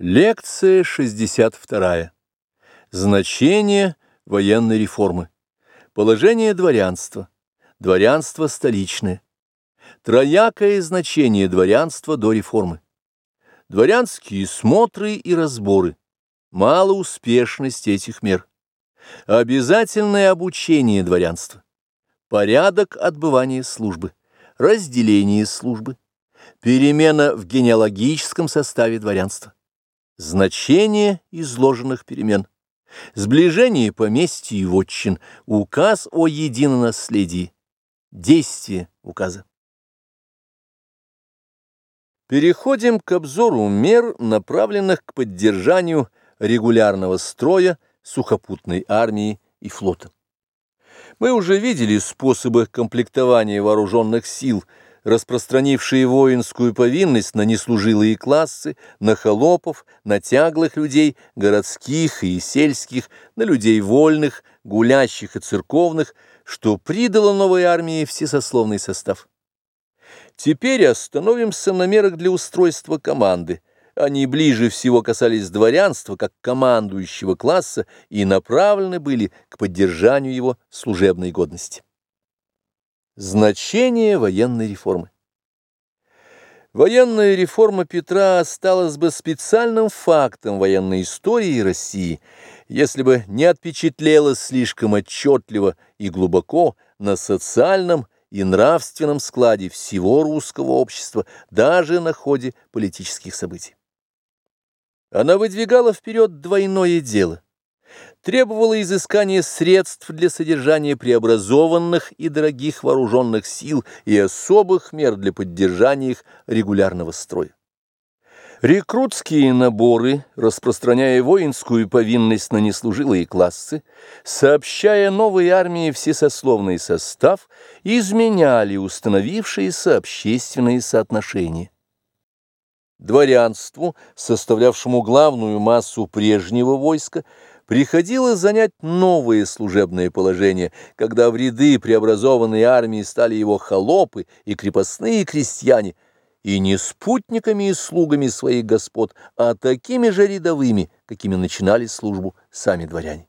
Лекция 62. Значение военной реформы. Положение дворянства. Дворянство столичное. Троякое значение дворянства до реформы. Дворянские смотры и разборы. Малоуспешность этих мер. Обязательное обучение дворянства. Порядок отбывания службы. Разделение службы. Перемена в генеалогическом составе дворянства. Значение изложенных перемен. Сближение поместья и вотчин. Указ о единонаследии. Действие указа. Переходим к обзору мер, направленных к поддержанию регулярного строя сухопутной армии и флота. Мы уже видели способы комплектования вооруженных сил – распространившие воинскую повинность на неслужилые классы, на холопов, на тяглых людей, городских и сельских, на людей вольных, гулящих и церковных, что придало новой армии всесословный состав. Теперь остановимся на мерах для устройства команды. Они ближе всего касались дворянства как командующего класса и направлены были к поддержанию его служебной годности. Значение военной реформы Военная реформа Петра осталась бы специальным фактом военной истории России, если бы не отпечатлелась слишком отчетливо и глубоко на социальном и нравственном складе всего русского общества, даже на ходе политических событий. Она выдвигала вперед двойное дело требовало изыскания средств для содержания преобразованных и дорогих вооруженных сил и особых мер для поддержания их регулярного строя. Рекрутские наборы, распространяя воинскую повинность на неслужилые классы, сообщая новой армии всесословный состав, изменяли установившиеся общественные соотношения. Дворянству, составлявшему главную массу прежнего войска, приходилось занять новые служебные положения, когда в ряды преобразованной армии стали его холопы и крепостные крестьяне, и не спутниками и слугами своих господ, а такими же рядовыми, какими начинали службу сами дворяне.